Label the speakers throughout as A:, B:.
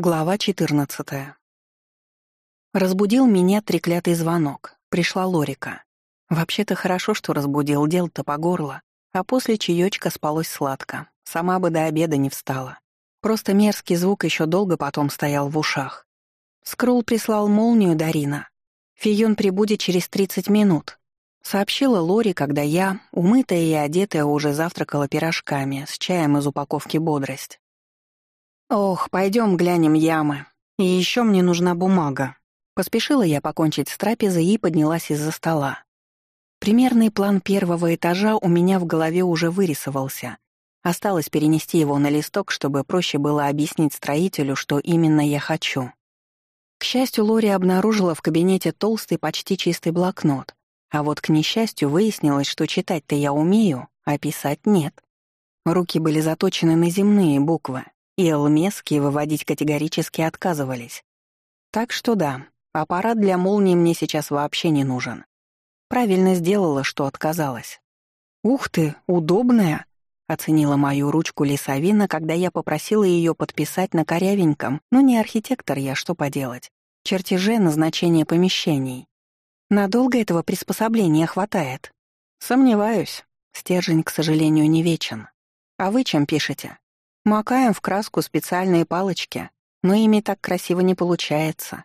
A: Глава 14. Разбудил меня треклятый звонок. Пришла Лорика. Вообще-то хорошо, что разбудил, дел-то по горло. А после чаёчка спалось сладко. Сама бы до обеда не встала. Просто мерзкий звук еще долго потом стоял в ушах. Скрул прислал молнию Дарина. Фиюн прибудет через 30 минут. Сообщила Лори, когда я, умытая и одетая, уже завтракала пирожками с чаем из упаковки «Бодрость». «Ох, пойдем глянем ямы. И еще мне нужна бумага». Поспешила я покончить с трапезой и поднялась из-за стола. Примерный план первого этажа у меня в голове уже вырисовался. Осталось перенести его на листок, чтобы проще было объяснить строителю, что именно я хочу. К счастью, Лори обнаружила в кабинете толстый, почти чистый блокнот. А вот, к несчастью, выяснилось, что читать-то я умею, а писать нет. Руки были заточены на земные буквы, и элмесские выводить категорически отказывались. Так что да, аппарат для молнии мне сейчас вообще не нужен. Правильно сделала, что отказалась. «Ух ты, удобная!» — оценила мою ручку лесовина, когда я попросила ее подписать на корявеньком, но не архитектор я, что поделать, чертеже назначения помещений. Надолго этого приспособления хватает? Сомневаюсь. Стержень, к сожалению, не вечен. А вы чем пишете? Макаем в краску специальные палочки, но ими так красиво не получается.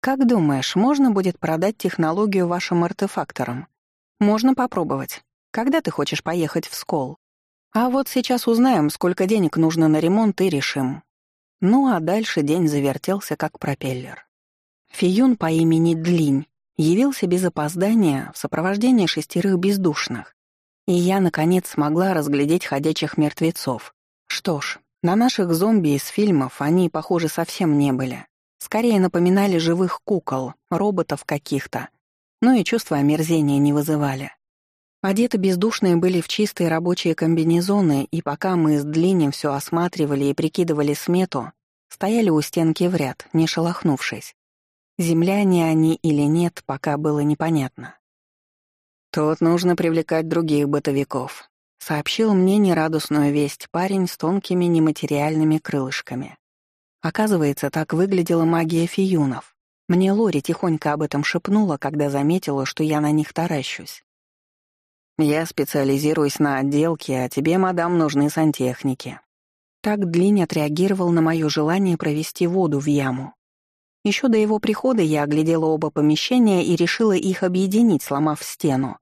A: Как думаешь, можно будет продать технологию вашим артефакторам? Можно попробовать. Когда ты хочешь поехать в Скол? А вот сейчас узнаем, сколько денег нужно на ремонт и решим. Ну а дальше день завертелся как пропеллер. Фиюн по имени Длинь явился без опоздания в сопровождении шестерых бездушных. И я, наконец, смогла разглядеть ходячих мертвецов. Что ж, на наших зомби из фильмов они, похоже, совсем не были. Скорее напоминали живых кукол, роботов каких-то. Но и чувства омерзения не вызывали. Одеты бездушные были в чистые рабочие комбинезоны, и пока мы с Длинем все осматривали и прикидывали смету, стояли у стенки в ряд, не шелохнувшись. Земляне они или нет, пока было непонятно. «Тут нужно привлекать других бытовиков», Сообщил мне нерадостную весть парень с тонкими нематериальными крылышками. Оказывается, так выглядела магия фиюнов. Мне Лори тихонько об этом шепнула, когда заметила, что я на них таращусь. «Я специализируюсь на отделке, а тебе, мадам, нужны сантехники». Так Длинь отреагировал на мое желание провести воду в яму. Еще до его прихода я оглядела оба помещения и решила их объединить, сломав стену.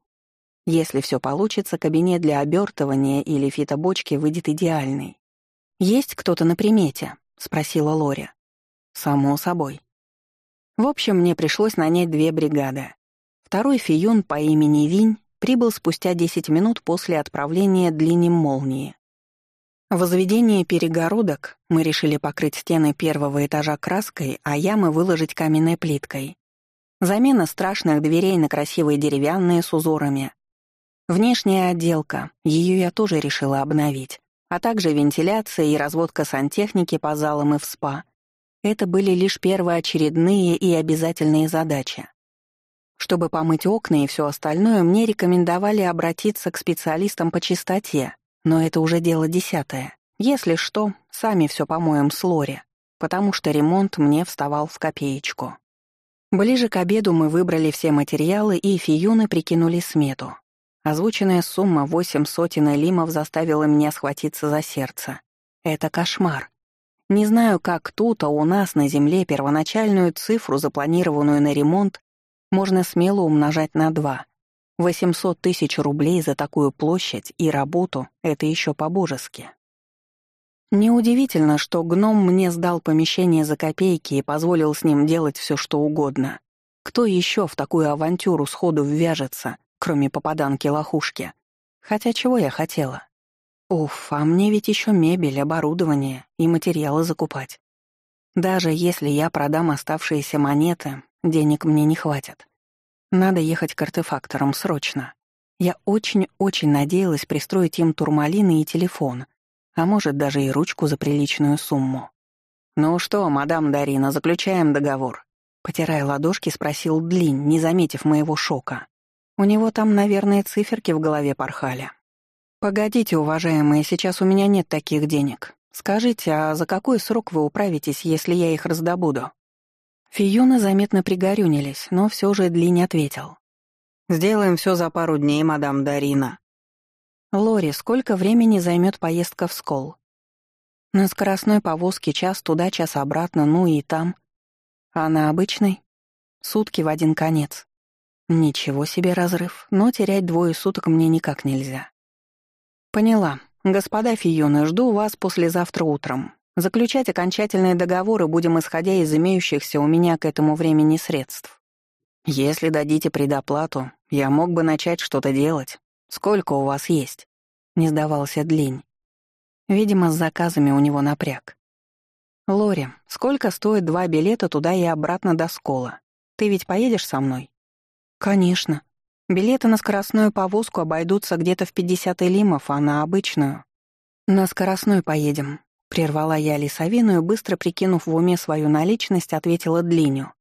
A: Если все получится, кабинет для обертывания или фитобочки выйдет идеальный. «Есть кто-то на примете?» — спросила Лори. «Само собой». В общем, мне пришлось нанять две бригады. Второй фиюн по имени Винь прибыл спустя 10 минут после отправления длиннем молнии. В возведении перегородок мы решили покрыть стены первого этажа краской, а ямы выложить каменной плиткой. Замена страшных дверей на красивые деревянные с узорами, Внешняя отделка, ее я тоже решила обновить, а также вентиляция и разводка сантехники по залам и в спа. Это были лишь первоочередные и обязательные задачи. Чтобы помыть окна и все остальное, мне рекомендовали обратиться к специалистам по чистоте, но это уже дело десятое. Если что, сами все помоем с Лори, потому что ремонт мне вставал в копеечку. Ближе к обеду мы выбрали все материалы и фиюны прикинули смету. Озвученная сумма восемь сотен элимов заставила меня схватиться за сердце. Это кошмар. Не знаю, как тут, а у нас на Земле первоначальную цифру, запланированную на ремонт, можно смело умножать на два. 800 тысяч рублей за такую площадь и работу — это еще по-божески. Неудивительно, что гном мне сдал помещение за копейки и позволил с ним делать все, что угодно. Кто еще в такую авантюру сходу ввяжется, кроме попаданки-лохушки. Хотя чего я хотела? Уф, а мне ведь еще мебель, оборудование и материалы закупать. Даже если я продам оставшиеся монеты, денег мне не хватит. Надо ехать к артефакторам срочно. Я очень-очень надеялась пристроить им турмалины и телефон, а может, даже и ручку за приличную сумму. «Ну что, мадам Дарина, заключаем договор?» Потирая ладошки, спросил Длинь, не заметив моего шока. У него там, наверное, циферки в голове порхали. «Погодите, уважаемые, сейчас у меня нет таких денег. Скажите, а за какой срок вы управитесь, если я их раздобуду?» Фиюны заметно пригорюнились, но все же Дли не ответил. «Сделаем все за пару дней, мадам Дарина». «Лори, сколько времени займет поездка в Скол?» «На скоростной повозке час туда, час обратно, ну и там. А на обычной?» «Сутки в один конец». «Ничего себе разрыв, но терять двое суток мне никак нельзя». «Поняла. Господа Фиюны, жду вас послезавтра утром. Заключать окончательные договоры будем исходя из имеющихся у меня к этому времени средств. Если дадите предоплату, я мог бы начать что-то делать. Сколько у вас есть?» Не сдавался Длинь. Видимо, с заказами у него напряг. «Лори, сколько стоит два билета туда и обратно до Скола? Ты ведь поедешь со мной?» «Конечно. Билеты на скоростную повозку обойдутся где-то в 50 лимов, а на обычную...» «На скоростной поедем. Прервала я лесовину и, быстро прикинув в уме свою наличность, ответила Длиню.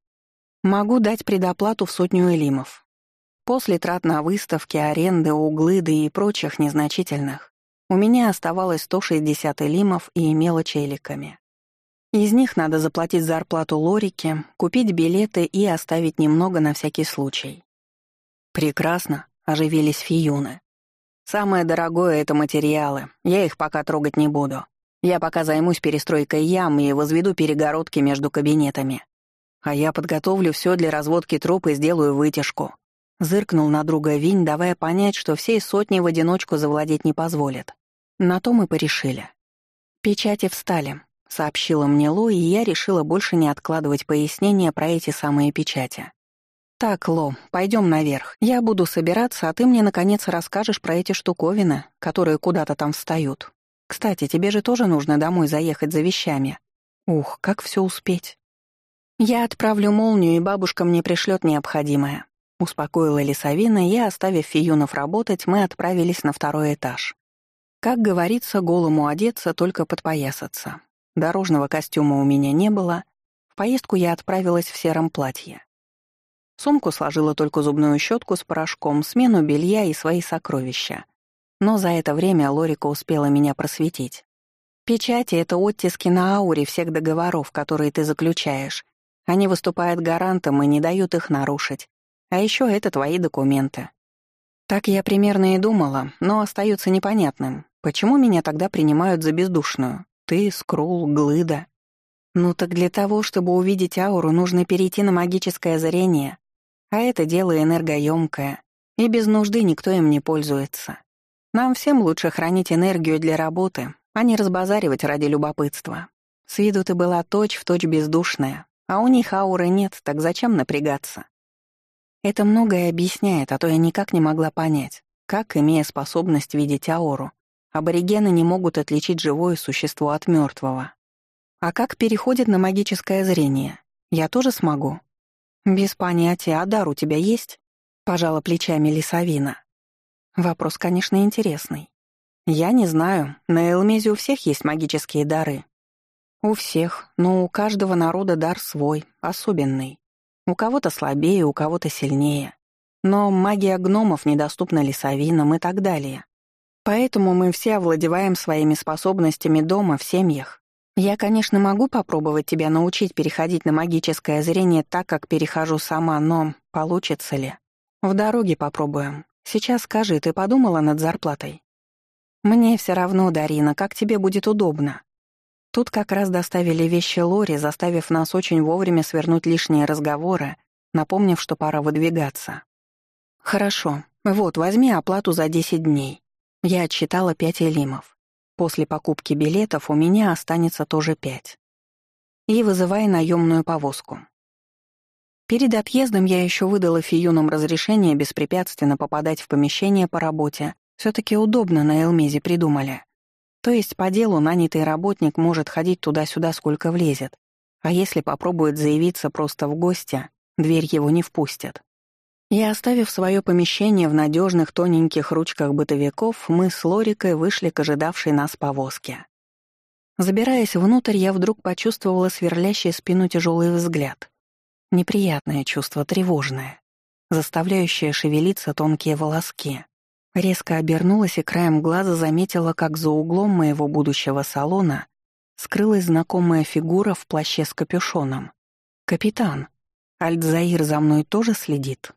A: «Могу дать предоплату в сотню элимов. После трат на выставки, аренды, углы, да и прочих незначительных, у меня оставалось 160 элимов и мелочи эликами. Из них надо заплатить зарплату Лорике, купить билеты и оставить немного на всякий случай. «Прекрасно», — оживились фиюны. «Самое дорогое — это материалы, я их пока трогать не буду. Я пока займусь перестройкой ям и возведу перегородки между кабинетами. А я подготовлю все для разводки труб и сделаю вытяжку». Зыркнул на друга Винь, давая понять, что всей сотни в одиночку завладеть не позволит. На то мы порешили. «Печати встали», — сообщила мне Ло, и я решила больше не откладывать пояснения про эти самые печати. «Так, Ло, пойдем наверх. Я буду собираться, а ты мне, наконец, расскажешь про эти штуковины, которые куда-то там встают. Кстати, тебе же тоже нужно домой заехать за вещами. Ух, как все успеть. Я отправлю молнию, и бабушка мне пришлет необходимое. Успокоила Лисовина, и, оставив Фиюнов работать, мы отправились на второй этаж. Как говорится, голому одеться, только подпоясаться. Дорожного костюма у меня не было. В поездку я отправилась в сером платье. Сумку сложила только зубную щетку с порошком, смену белья и свои сокровища. Но за это время Лорика успела меня просветить. Печати — это оттиски на ауре всех договоров, которые ты заключаешь. Они выступают гарантом и не дают их нарушить. А еще это твои документы. Так я примерно и думала, но остается непонятным, почему меня тогда принимают за бездушную? Ты, Скрул, Глыда. Ну так для того, чтобы увидеть ауру, нужно перейти на магическое зрение. А это дело энергоемкое, и без нужды никто им не пользуется. Нам всем лучше хранить энергию для работы, а не разбазаривать ради любопытства. С виду ты была точь-в-точь точь бездушная, а у них ауры нет, так зачем напрягаться? Это многое объясняет, а то я никак не могла понять, как, имея способность видеть ауру, аборигены не могут отличить живое существо от мертвого. А как переходит на магическое зрение? Я тоже смогу? Без понятия, а дар у тебя есть? Пожала плечами Лисовина. Вопрос, конечно, интересный. Я не знаю, на Элмезе у всех есть магические дары. У всех, но у каждого народа дар свой, особенный. У кого-то слабее, у кого-то сильнее. Но магия гномов недоступна лесовинам и так далее. Поэтому мы все овладеваем своими способностями дома, в семьях. Я, конечно, могу попробовать тебя научить переходить на магическое зрение так, как перехожу сама, но получится ли? В дороге попробуем. Сейчас скажи, ты подумала над зарплатой? Мне все равно, Дарина, как тебе будет удобно. Тут как раз доставили вещи Лори, заставив нас очень вовремя свернуть лишние разговоры, напомнив, что пора выдвигаться. Хорошо. Вот, возьми оплату за 10 дней. Я отсчитала 5 элимов. После покупки билетов у меня останется тоже 5. И вызывай наемную повозку. Перед отъездом я еще выдала Фиюнам разрешение беспрепятственно попадать в помещение по работе. все таки удобно на Элмезе придумали. То есть по делу нанятый работник может ходить туда-сюда сколько влезет. А если попробует заявиться просто в гости, дверь его не впустят. И оставив свое помещение в надежных тоненьких ручках бытовиков, мы с Лорикой вышли к ожидавшей нас повозке. Забираясь внутрь, я вдруг почувствовала сверлящий спину тяжелый взгляд. Неприятное чувство, тревожное, заставляющее шевелиться тонкие волоски. Резко обернулась и краем глаза заметила, как за углом моего будущего салона скрылась знакомая фигура в плаще с капюшоном. «Капитан, Альтзаир за мной тоже следит?»